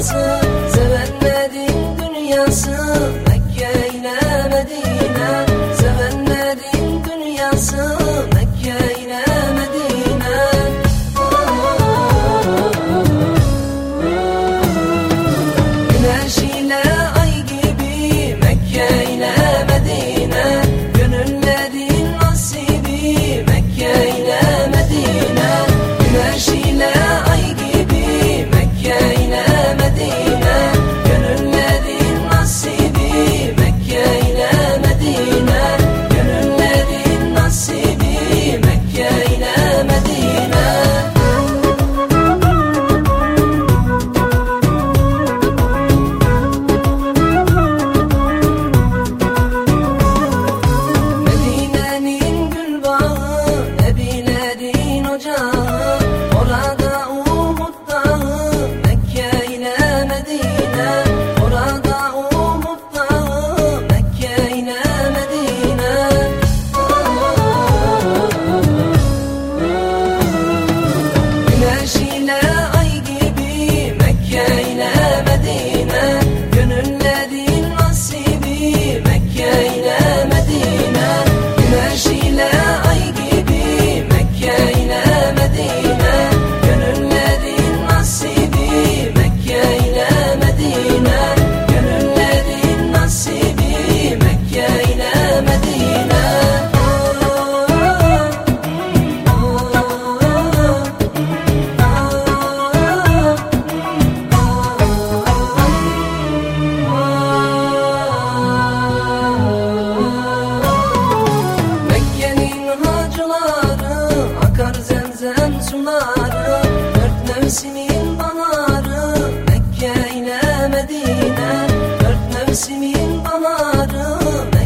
ocağısı Sevenlerin dünyası Mekke ile Medine Dört mevsimin baharı